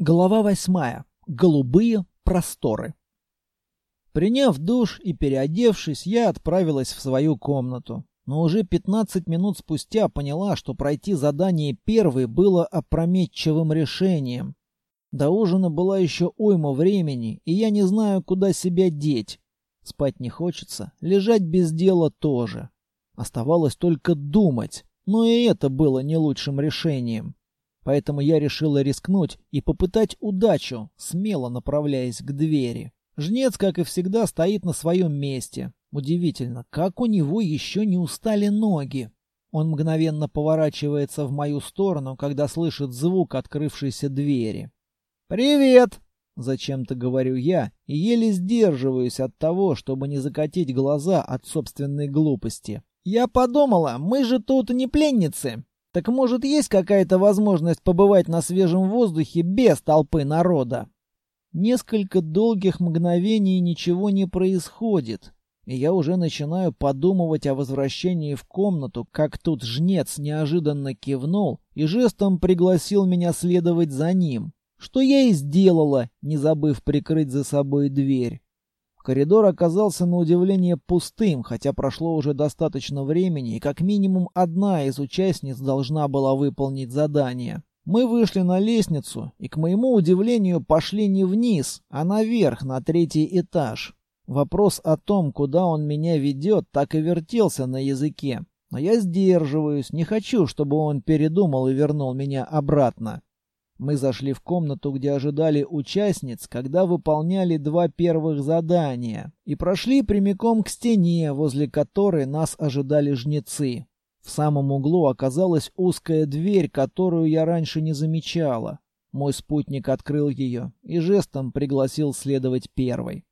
Глава восьмая. Голубые просторы. Приняв душ и переодевшись, я отправилась в свою комнату. Но уже 15 минут спустя поняла, что пройти задание первой было опрометчивым решением. До ужина была еще уйма времени, и я не знаю, куда себя деть. Спать не хочется, лежать без дела тоже. Оставалось только думать, но и это было не лучшим решением. Поэтому я решила рискнуть и попытать удачу, смело направляясь к двери. Жнец, как и всегда, стоит на своем месте. Удивительно, как у него еще не устали ноги. Он мгновенно поворачивается в мою сторону, когда слышит звук открывшейся двери. «Привет!» — зачем-то говорю я, и еле сдерживаюсь от того, чтобы не закатить глаза от собственной глупости. «Я подумала, мы же тут не пленницы. Так может, есть какая-то возможность побывать на свежем воздухе без толпы народа? Несколько долгих мгновений ничего не происходит, и я уже начинаю подумывать о возвращении в комнату, как тут жнец неожиданно кивнул и жестом пригласил меня следовать за ним, что я и сделала, не забыв прикрыть за собой дверь. Коридор оказался на удивление пустым, хотя прошло уже достаточно времени, и как минимум одна из участниц должна была выполнить задание. Мы вышли на лестницу и, к моему удивлению, пошли не вниз, а наверх, на третий этаж. Вопрос о том, куда он меня ведет, так и вертелся на языке. Но я сдерживаюсь, не хочу, чтобы он передумал и вернул меня обратно. Мы зашли в комнату, где ожидали участниц, когда выполняли два первых задания, и прошли прямиком к стене, возле которой нас ожидали жнецы. В самом углу оказалась узкая дверь, которую я раньше не замечала. Мой спутник открыл ее и жестом пригласил следовать первой.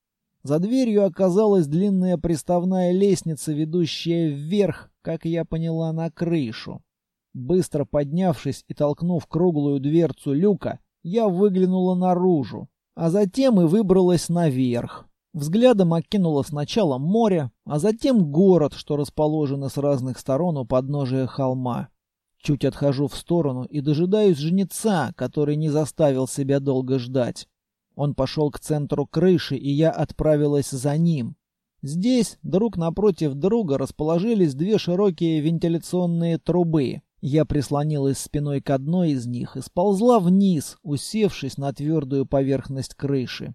За дверью оказалась длинная приставная лестница, ведущая вверх, как я поняла, на крышу. Быстро поднявшись и толкнув круглую дверцу люка, я выглянула наружу, а затем и выбралась наверх. Взглядом окинула сначала море, а затем город, что расположено с разных сторон у подножия холма. Чуть отхожу в сторону и дожидаюсь жнеца, который не заставил себя долго ждать. Он пошел к центру крыши, и я отправилась за ним. Здесь друг напротив друга расположились две широкие вентиляционные трубы. Я прислонилась спиной к одной из них и сползла вниз, усевшись на твердую поверхность крыши.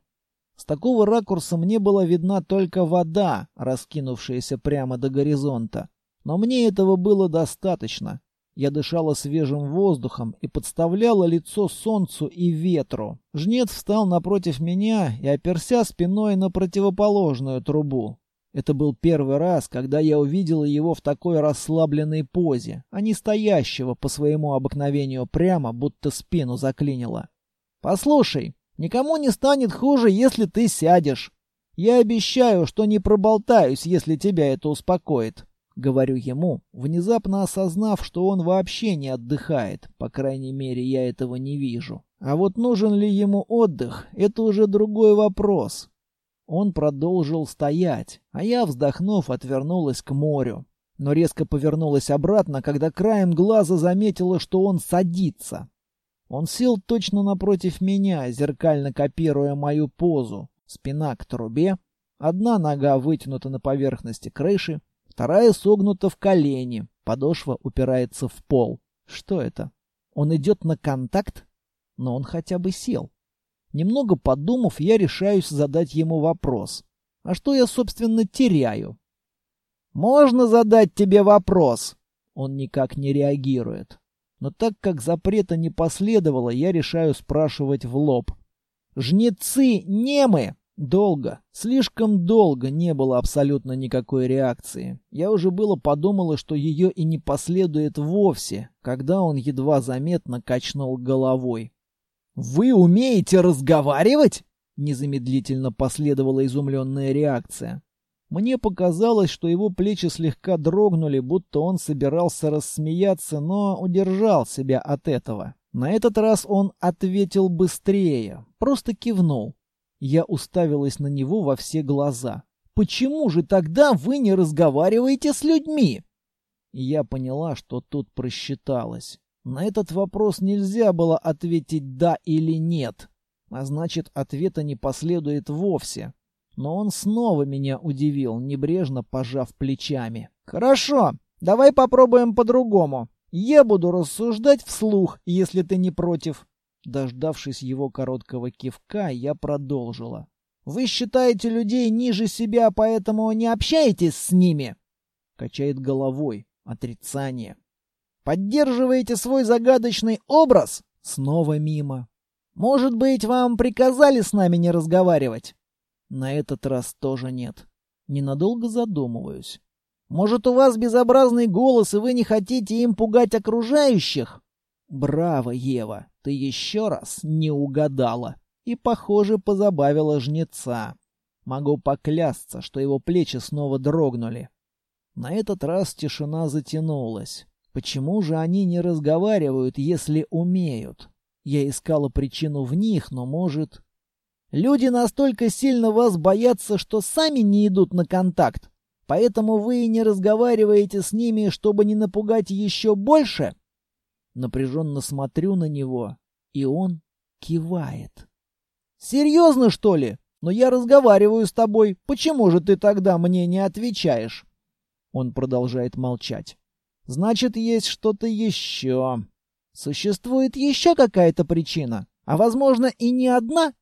С такого ракурса мне была видна только вода, раскинувшаяся прямо до горизонта. Но мне этого было достаточно. Я дышала свежим воздухом и подставляла лицо солнцу и ветру. Жнец встал напротив меня и оперся спиной на противоположную трубу. Это был первый раз, когда я увидела его в такой расслабленной позе, а не стоящего по своему обыкновению прямо, будто спину заклинило. «Послушай, никому не станет хуже, если ты сядешь. Я обещаю, что не проболтаюсь, если тебя это успокоит», — говорю ему, внезапно осознав, что он вообще не отдыхает, по крайней мере, я этого не вижу. А вот нужен ли ему отдых, это уже другой вопрос. Он продолжил стоять, а я, вздохнув, отвернулась к морю. Но резко повернулась обратно, когда краем глаза заметила, что он садится. Он сел точно напротив меня, зеркально копируя мою позу. Спина к трубе, одна нога вытянута на поверхности крыши, вторая согнута в колени, подошва упирается в пол. Что это? Он идет на контакт? Но он хотя бы сел. Немного подумав, я решаюсь задать ему вопрос. А что я, собственно, теряю? «Можно задать тебе вопрос?» Он никак не реагирует. Но так как запрета не последовало, я решаю спрашивать в лоб. «Жнецы немы!» Долго, слишком долго не было абсолютно никакой реакции. Я уже было подумала, что ее и не последует вовсе, когда он едва заметно качнул головой. «Вы умеете разговаривать?» Незамедлительно последовала изумленная реакция. Мне показалось, что его плечи слегка дрогнули, будто он собирался рассмеяться, но удержал себя от этого. На этот раз он ответил быстрее, просто кивнул. Я уставилась на него во все глаза. «Почему же тогда вы не разговариваете с людьми?» Я поняла, что тут просчиталась. На этот вопрос нельзя было ответить «да» или «нет», а значит, ответа не последует вовсе. Но он снова меня удивил, небрежно пожав плечами. «Хорошо, давай попробуем по-другому. Я буду рассуждать вслух, если ты не против». Дождавшись его короткого кивка, я продолжила. «Вы считаете людей ниже себя, поэтому не общаетесь с ними?» Качает головой. Отрицание. «Поддерживаете свой загадочный образ?» Снова мимо. «Может быть, вам приказали с нами не разговаривать?» На этот раз тоже нет. Ненадолго задумываюсь. «Может, у вас безобразный голос, и вы не хотите им пугать окружающих?» «Браво, Ева! Ты еще раз не угадала!» И, похоже, позабавила жнеца. Могу поклясться, что его плечи снова дрогнули. На этот раз тишина затянулась. Почему же они не разговаривают, если умеют? Я искала причину в них, но, может... Люди настолько сильно вас боятся, что сами не идут на контакт. Поэтому вы и не разговариваете с ними, чтобы не напугать еще больше? Напряженно смотрю на него, и он кивает. «Серьезно, что ли? Но я разговариваю с тобой. Почему же ты тогда мне не отвечаешь?» Он продолжает молчать. Значит, есть что-то еще. Существует еще какая-то причина, а возможно и не одна?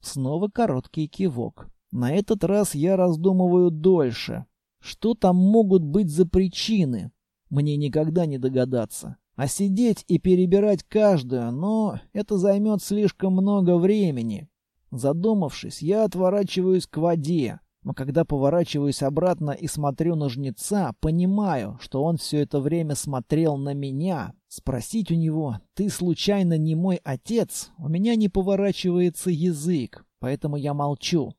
Снова короткий кивок. На этот раз я раздумываю дольше. Что там могут быть за причины? Мне никогда не догадаться. А сидеть и перебирать каждую, но это займет слишком много времени. Задумавшись, я отворачиваюсь к воде. Но когда поворачиваюсь обратно и смотрю на жнеца, понимаю, что он все это время смотрел на меня. Спросить у него «Ты случайно не мой отец?» у меня не поворачивается язык, поэтому я молчу.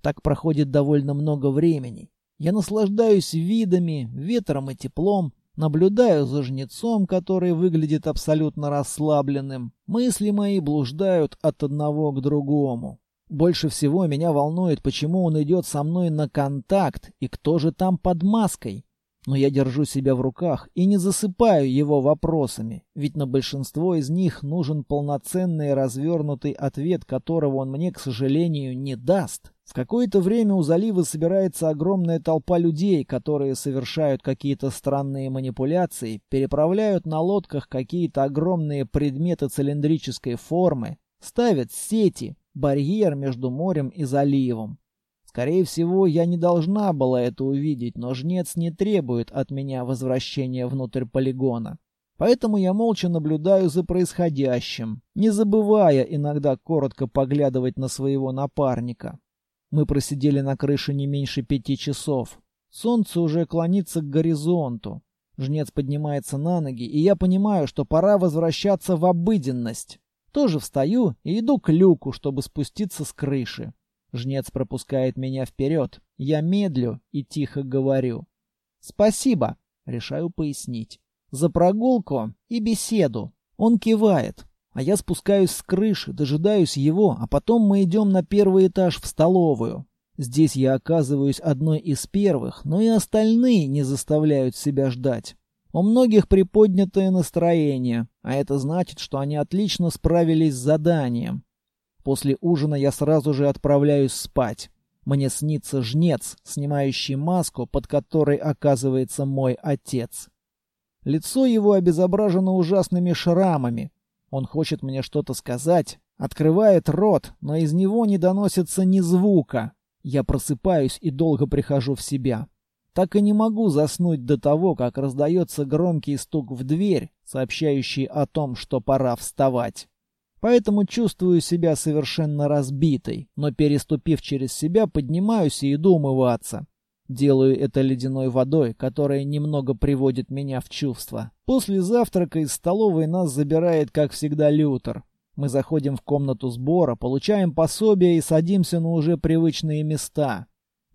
Так проходит довольно много времени. Я наслаждаюсь видами, ветром и теплом, наблюдаю за жнецом, который выглядит абсолютно расслабленным. Мысли мои блуждают от одного к другому. Больше всего меня волнует, почему он идет со мной на контакт и кто же там под маской. Но я держу себя в руках и не засыпаю его вопросами, ведь на большинство из них нужен полноценный развернутый ответ, которого он мне, к сожалению, не даст. В какое-то время у залива собирается огромная толпа людей, которые совершают какие-то странные манипуляции, переправляют на лодках какие-то огромные предметы цилиндрической формы, ставят сети, барьер между морем и заливом. Скорее всего, я не должна была это увидеть, но жнец не требует от меня возвращения внутрь полигона. Поэтому я молча наблюдаю за происходящим, не забывая иногда коротко поглядывать на своего напарника. Мы просидели на крыше не меньше пяти часов. Солнце уже клонится к горизонту. Жнец поднимается на ноги, и я понимаю, что пора возвращаться в обыденность. Тоже встаю и иду к люку, чтобы спуститься с крыши. Жнец пропускает меня вперед. Я медлю и тихо говорю. «Спасибо», — решаю пояснить. «За прогулку и беседу». Он кивает, а я спускаюсь с крыши, дожидаюсь его, а потом мы идем на первый этаж в столовую. Здесь я оказываюсь одной из первых, но и остальные не заставляют себя ждать. У многих приподнятое настроение, а это значит, что они отлично справились с заданием. После ужина я сразу же отправляюсь спать. Мне снится жнец, снимающий маску, под которой оказывается мой отец. Лицо его обезображено ужасными шрамами. Он хочет мне что-то сказать, открывает рот, но из него не доносится ни звука. Я просыпаюсь и долго прихожу в себя. Так и не могу заснуть до того, как раздается громкий стук в дверь, сообщающий о том, что пора вставать. Поэтому чувствую себя совершенно разбитой, но переступив через себя, поднимаюсь и иду умываться. Делаю это ледяной водой, которая немного приводит меня в чувство. После завтрака из столовой нас забирает, как всегда, Лютер. Мы заходим в комнату сбора, получаем пособие и садимся на уже привычные места.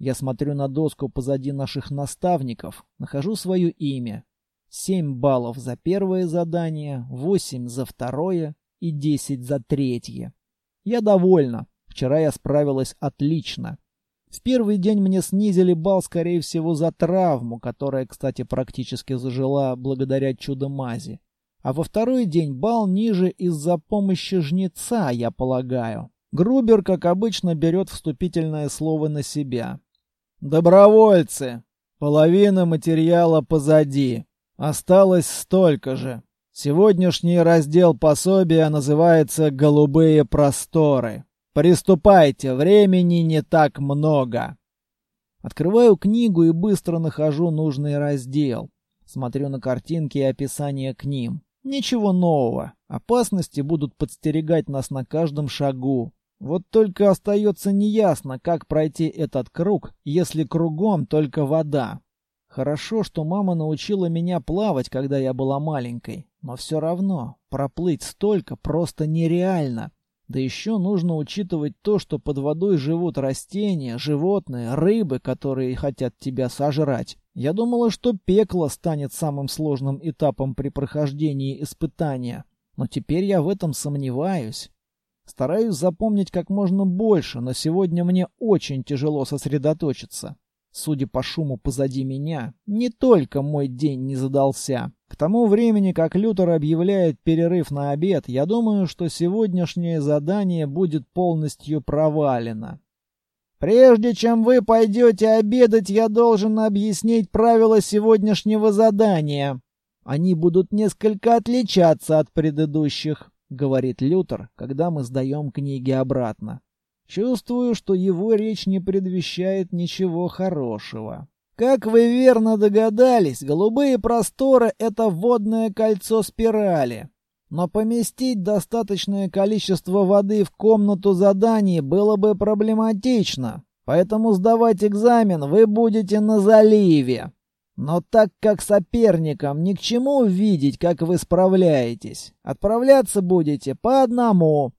Я смотрю на доску позади наших наставников, нахожу свое имя. Семь баллов за первое задание, восемь за второе и десять за третье. Я довольна. Вчера я справилась отлично. В первый день мне снизили балл, скорее всего, за травму, которая, кстати, практически зажила благодаря чудо-мази. А во второй день бал ниже из-за помощи жнеца, я полагаю. Грубер, как обычно, берет вступительное слово на себя. «Добровольцы! Половина материала позади. Осталось столько же. Сегодняшний раздел пособия называется «Голубые просторы». Приступайте, времени не так много. Открываю книгу и быстро нахожу нужный раздел. Смотрю на картинки и описание к ним. Ничего нового. Опасности будут подстерегать нас на каждом шагу. Вот только остается неясно, как пройти этот круг, если кругом только вода. Хорошо, что мама научила меня плавать, когда я была маленькой, но все равно проплыть столько просто нереально. Да еще нужно учитывать то, что под водой живут растения, животные, рыбы, которые хотят тебя сожрать. Я думала, что пекло станет самым сложным этапом при прохождении испытания, но теперь я в этом сомневаюсь. Стараюсь запомнить как можно больше, но сегодня мне очень тяжело сосредоточиться. Судя по шуму позади меня, не только мой день не задался. К тому времени, как Лютер объявляет перерыв на обед, я думаю, что сегодняшнее задание будет полностью провалено. Прежде чем вы пойдете обедать, я должен объяснить правила сегодняшнего задания. Они будут несколько отличаться от предыдущих, говорит Лютер, когда мы сдаем книги обратно. Чувствую, что его речь не предвещает ничего хорошего. Как вы верно догадались, голубые просторы — это водное кольцо спирали. Но поместить достаточное количество воды в комнату заданий было бы проблематично, поэтому сдавать экзамен вы будете на заливе. Но так как соперникам ни к чему видеть, как вы справляетесь, отправляться будете по одному,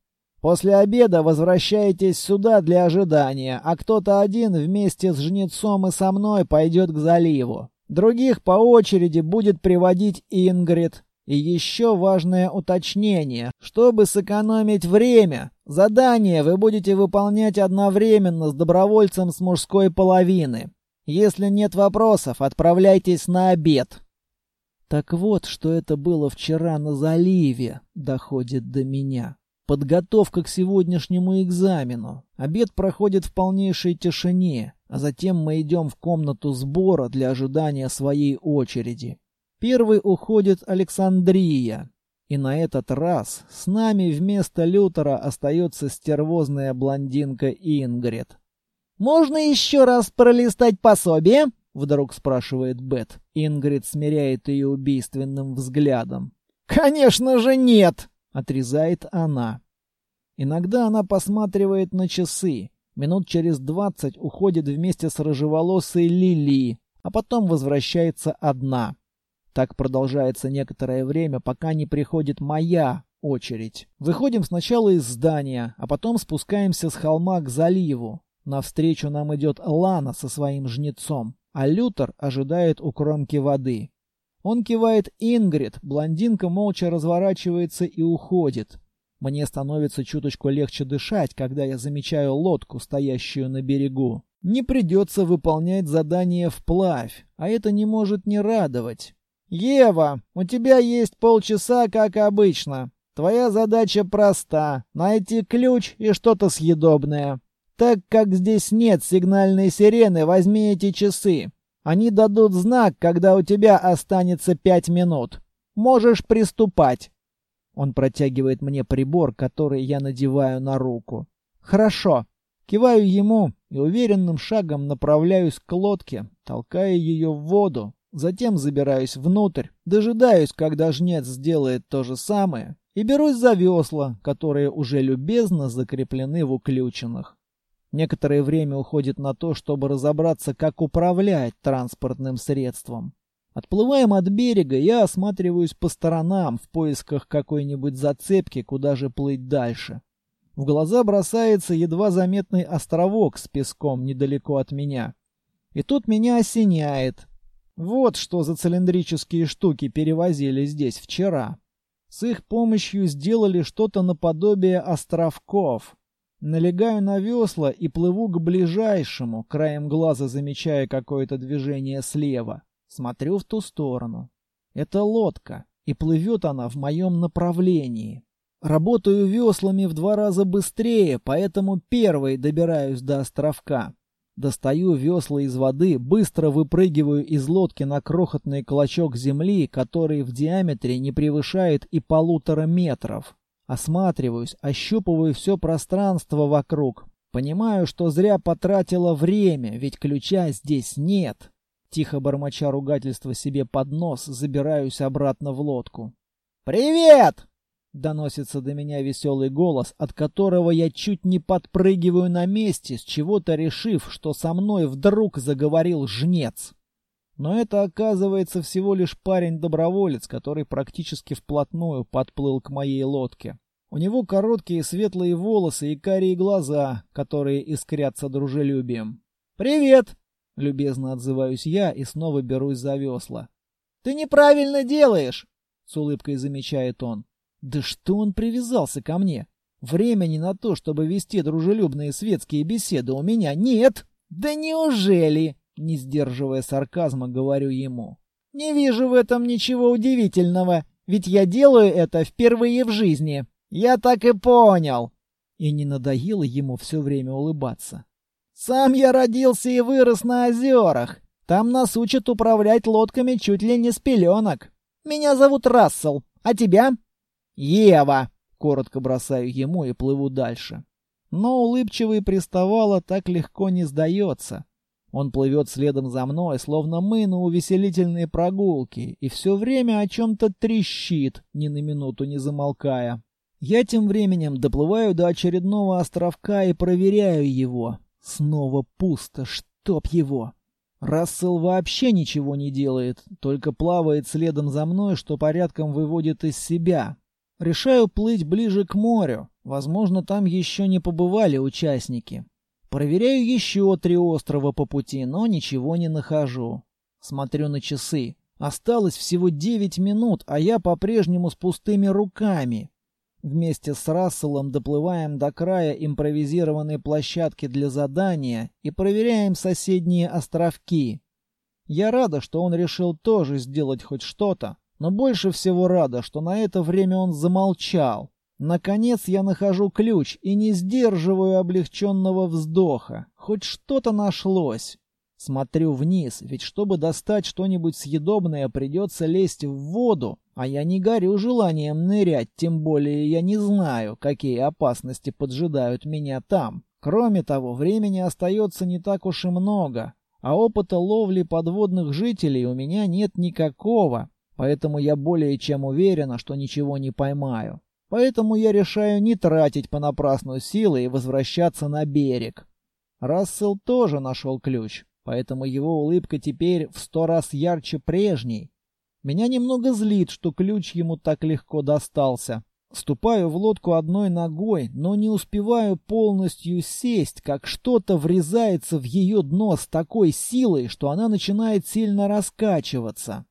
После обеда возвращаетесь сюда для ожидания, а кто-то один вместе с жнецом и со мной пойдет к заливу. Других по очереди будет приводить Ингрид. И еще важное уточнение. Чтобы сэкономить время, задание вы будете выполнять одновременно с добровольцем с мужской половины. Если нет вопросов, отправляйтесь на обед. Так вот, что это было вчера на заливе, доходит до меня. Подготовка к сегодняшнему экзамену. Обед проходит в полнейшей тишине, а затем мы идем в комнату сбора для ожидания своей очереди. Первый уходит Александрия. И на этот раз с нами вместо Лютера остается стервозная блондинка Ингрид. «Можно еще раз пролистать пособие?» — вдруг спрашивает Бет. Ингрид смиряет ее убийственным взглядом. «Конечно же нет!» Отрезает она. Иногда она посматривает на часы. Минут через двадцать уходит вместе с рыжеволосой Лили, а потом возвращается одна. Так продолжается некоторое время, пока не приходит моя очередь. Выходим сначала из здания, а потом спускаемся с холма к заливу. Навстречу нам идет Лана со своим жнецом, а Лютер ожидает у кромки воды. Он кивает Ингрид, блондинка молча разворачивается и уходит. Мне становится чуточку легче дышать, когда я замечаю лодку, стоящую на берегу. Не придется выполнять задание вплавь, а это не может не радовать. «Ева, у тебя есть полчаса, как обычно. Твоя задача проста — найти ключ и что-то съедобное. Так как здесь нет сигнальной сирены, возьми эти часы. Они дадут знак, когда у тебя останется пять минут. Можешь приступать. Он протягивает мне прибор, который я надеваю на руку. Хорошо. Киваю ему и уверенным шагом направляюсь к лодке, толкая ее в воду. Затем забираюсь внутрь, дожидаюсь, когда жнец сделает то же самое, и берусь за весла, которые уже любезно закреплены в уключенных. Некоторое время уходит на то, чтобы разобраться, как управлять транспортным средством. Отплываем от берега, я осматриваюсь по сторонам в поисках какой-нибудь зацепки, куда же плыть дальше. В глаза бросается едва заметный островок с песком недалеко от меня. И тут меня осеняет. Вот что за цилиндрические штуки перевозили здесь вчера. С их помощью сделали что-то наподобие островков. Налегаю на весла и плыву к ближайшему, краем глаза замечая какое-то движение слева. Смотрю в ту сторону. Это лодка. и плывет она в моем направлении. Работаю веслами в два раза быстрее, поэтому первой добираюсь до островка. Достаю весла из воды, быстро выпрыгиваю из лодки на крохотный клочок земли, который в диаметре не превышает и полутора метров. Осматриваюсь, ощупываю все пространство вокруг. Понимаю, что зря потратила время, ведь ключа здесь нет. Тихо бормоча ругательство себе под нос, забираюсь обратно в лодку. «Привет!» Доносится до меня веселый голос, от которого я чуть не подпрыгиваю на месте, с чего-то решив, что со мной вдруг заговорил жнец. Но это оказывается всего лишь парень-доброволец, который практически вплотную подплыл к моей лодке. У него короткие светлые волосы и карие глаза, которые искрятся дружелюбием. «Привет!» — любезно отзываюсь я и снова берусь за весла. «Ты неправильно делаешь!» — с улыбкой замечает он. Да что он привязался ко мне? Времени на то, чтобы вести дружелюбные светские беседы, у меня нет. Да неужели? Не сдерживая сарказма, говорю ему. Не вижу в этом ничего удивительного, ведь я делаю это впервые в жизни. Я так и понял. И не надоело ему все время улыбаться. Сам я родился и вырос на озерах. Там нас учат управлять лодками чуть ли не с пеленок. Меня зовут Рассел, а тебя? «Ева!» — коротко бросаю ему и плыву дальше. Но улыбчивый приставала так легко не сдается. Он плывет следом за мной, словно мы на увеселительной прогулке, и все время о чем-то трещит, ни на минуту не замолкая. Я тем временем доплываю до очередного островка и проверяю его. Снова пусто, чтоб его. Рассел вообще ничего не делает, только плавает следом за мной, что порядком выводит из себя. Решаю плыть ближе к морю. Возможно, там еще не побывали участники. Проверяю еще три острова по пути, но ничего не нахожу. Смотрю на часы. Осталось всего девять минут, а я по-прежнему с пустыми руками. Вместе с Расселом доплываем до края импровизированной площадки для задания и проверяем соседние островки. Я рада, что он решил тоже сделать хоть что-то, но больше всего рада, что на это время он замолчал. Наконец я нахожу ключ и не сдерживаю облегченного вздоха. Хоть что-то нашлось. Смотрю вниз, ведь чтобы достать что-нибудь съедобное, придется лезть в воду, а я не горю желанием нырять, тем более я не знаю, какие опасности поджидают меня там. Кроме того, времени остается не так уж и много, а опыта ловли подводных жителей у меня нет никакого, Поэтому я более чем уверена, что ничего не поймаю. Поэтому я решаю не тратить понапрасну силы и возвращаться на берег. Рассел тоже нашел ключ, поэтому его улыбка теперь в сто раз ярче прежней. Меня немного злит, что ключ ему так легко достался. Ступаю в лодку одной ногой, но не успеваю полностью сесть, как что-то врезается в ее дно с такой силой, что она начинает сильно раскачиваться.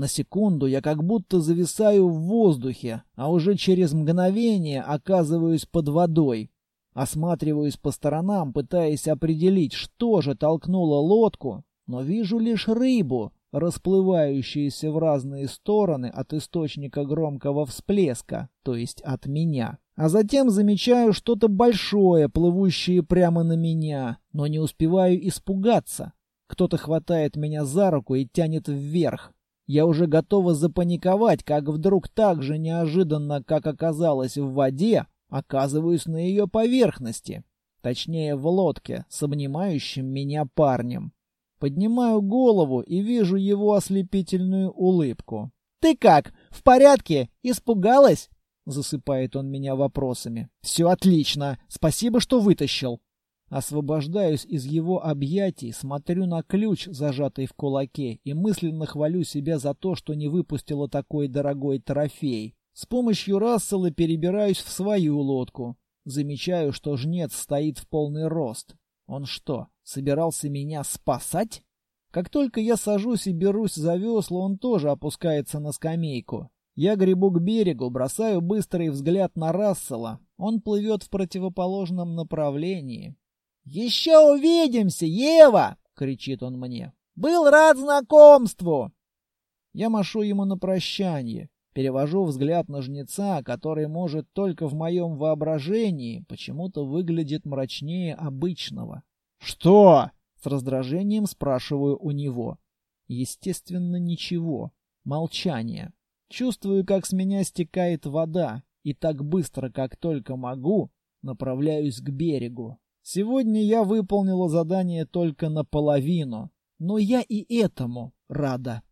На секунду я как будто зависаю в воздухе, а уже через мгновение оказываюсь под водой. Осматриваюсь по сторонам, пытаясь определить, что же толкнуло лодку, но вижу лишь рыбу, расплывающуюся в разные стороны от источника громкого всплеска, то есть от меня. А затем замечаю что-то большое, плывущее прямо на меня, но не успеваю испугаться. Кто-то хватает меня за руку и тянет вверх. Я уже готова запаниковать, как вдруг так же неожиданно, как оказалось в воде, оказываюсь на ее поверхности. Точнее, в лодке с обнимающим меня парнем. Поднимаю голову и вижу его ослепительную улыбку. «Ты как? В порядке? Испугалась?» Засыпает он меня вопросами. «Все отлично. Спасибо, что вытащил». Освобождаюсь из его объятий, смотрю на ключ, зажатый в кулаке, и мысленно хвалю себя за то, что не выпустила такой дорогой трофей. С помощью Рассела перебираюсь в свою лодку. Замечаю, что жнец стоит в полный рост. Он что, собирался меня спасать? Как только я сажусь и берусь за весла, он тоже опускается на скамейку. Я гребу к берегу, бросаю быстрый взгляд на Рассела. Он плывет в противоположном направлении. «Еще увидимся, Ева!» — кричит он мне. «Был рад знакомству!» Я машу ему на прощание. Перевожу взгляд на жнеца, который, может, только в моем воображении почему-то выглядит мрачнее обычного. «Что?» — с раздражением спрашиваю у него. Естественно, ничего. Молчание. Чувствую, как с меня стекает вода, и так быстро, как только могу, направляюсь к берегу. Сегодня я выполнила задание только наполовину, но я и этому рада.